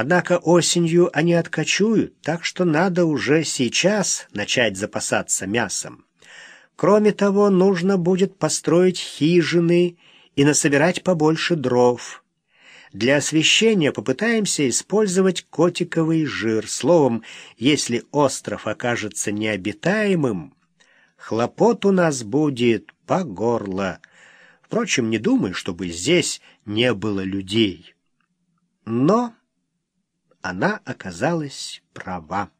Однако осенью они откачуют, так что надо уже сейчас начать запасаться мясом. Кроме того, нужно будет построить хижины и насобирать побольше дров. Для освещения попытаемся использовать котиковый жир. Словом, если остров окажется необитаемым, хлопот у нас будет по горло. Впрочем, не думаю, чтобы здесь не было людей. Но она оказалась права.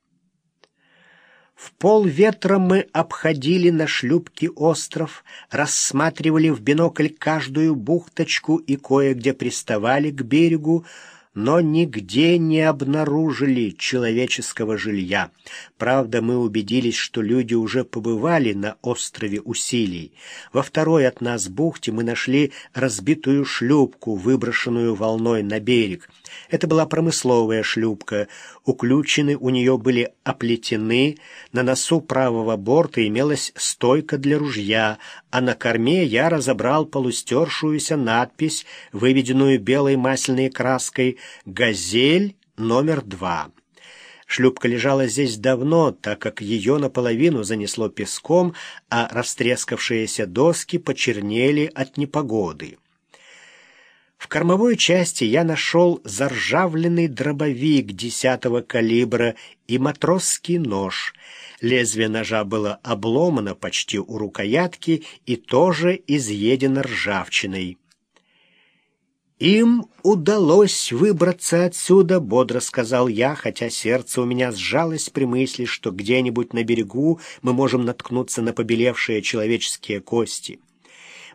В полветра мы обходили на шлюпке остров, рассматривали в бинокль каждую бухточку и кое-где приставали к берегу, но нигде не обнаружили человеческого жилья. Правда, мы убедились, что люди уже побывали на острове Усилий. Во второй от нас бухте мы нашли разбитую шлюпку, выброшенную волной на берег. Это была промысловая шлюпка. Уключены у нее были оплетены, на носу правого борта имелась стойка для ружья, а на корме я разобрал полустершуюся надпись, выведенную белой масляной краской «Газель номер два». Шлюпка лежала здесь давно, так как ее наполовину занесло песком, а растрескавшиеся доски почернели от непогоды. В кормовой части я нашел заржавленный дробовик десятого калибра и матросский нож. Лезвие ножа было обломано почти у рукоятки и тоже изъедено ржавчиной. «Им удалось выбраться отсюда», — бодро сказал я, хотя сердце у меня сжалось при мысли, что где-нибудь на берегу мы можем наткнуться на побелевшие человеческие кости.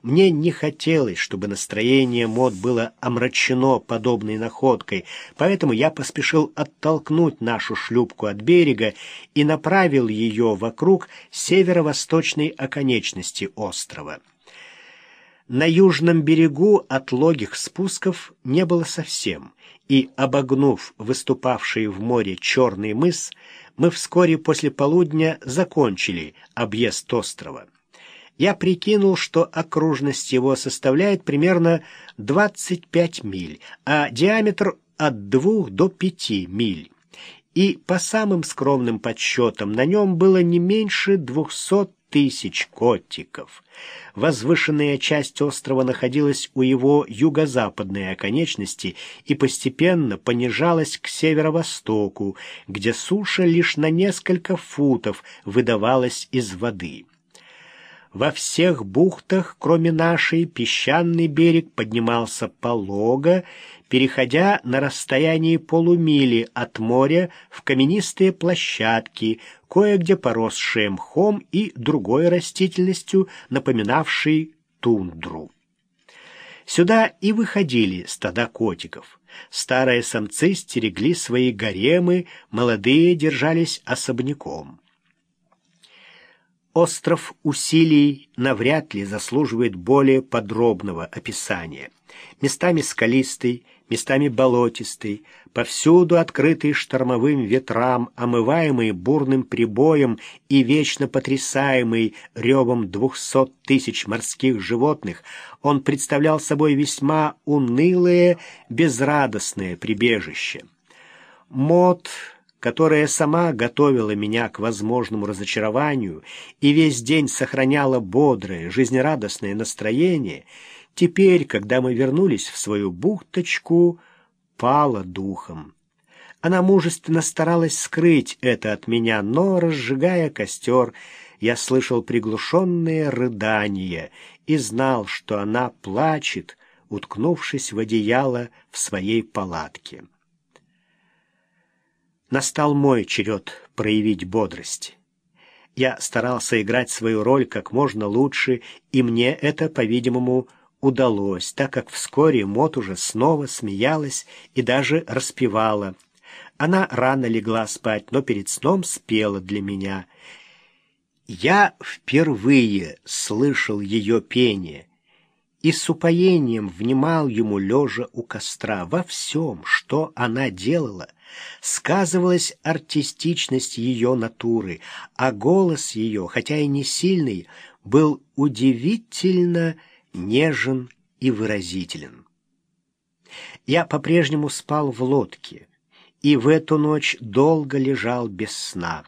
Мне не хотелось, чтобы настроение мод было омрачено подобной находкой, поэтому я поспешил оттолкнуть нашу шлюпку от берега и направил ее вокруг северо-восточной оконечности острова. На южном берегу отлогих спусков не было совсем, и, обогнув выступавший в море черный мыс, мы вскоре после полудня закончили объезд острова я прикинул, что окружность его составляет примерно 25 миль, а диаметр от 2 до 5 миль. И по самым скромным подсчетам на нем было не меньше 200 тысяч котиков. Возвышенная часть острова находилась у его юго-западной оконечности и постепенно понижалась к северо-востоку, где суша лишь на несколько футов выдавалась из воды. Во всех бухтах, кроме нашей, песчаный берег поднимался полого, переходя на расстоянии полумили от моря в каменистые площадки, кое-где поросшие мхом и другой растительностью, напоминавшей тундру. Сюда и выходили стада котиков. Старые самцы стерегли свои гаремы, молодые держались особняком. Остров усилий навряд ли заслуживает более подробного описания. Местами скалистый, местами болотистый, повсюду открытый штормовым ветрам, омываемый бурным прибоем и вечно потрясаемый ревом двухсот тысяч морских животных, он представлял собой весьма унылое, безрадостное прибежище. Мод которая сама готовила меня к возможному разочарованию и весь день сохраняла бодрое, жизнерадостное настроение, теперь, когда мы вернулись в свою бухточку, пала духом. Она мужественно старалась скрыть это от меня, но, разжигая костер, я слышал приглушенные рыдания и знал, что она плачет, уткнувшись в одеяло в своей палатке. Настал мой черед проявить бодрость. Я старался играть свою роль как можно лучше, и мне это, по-видимому, удалось, так как вскоре Мот уже снова смеялась и даже распевала. Она рано легла спать, но перед сном спела для меня. Я впервые слышал ее пение и с упоением внимал ему лежа у костра во всем, что она делала — сказывалась артистичность ее натуры, а голос ее, хотя и не сильный, был удивительно нежен и выразителен. Я по-прежнему спал в лодке, и в эту ночь долго лежал без сна.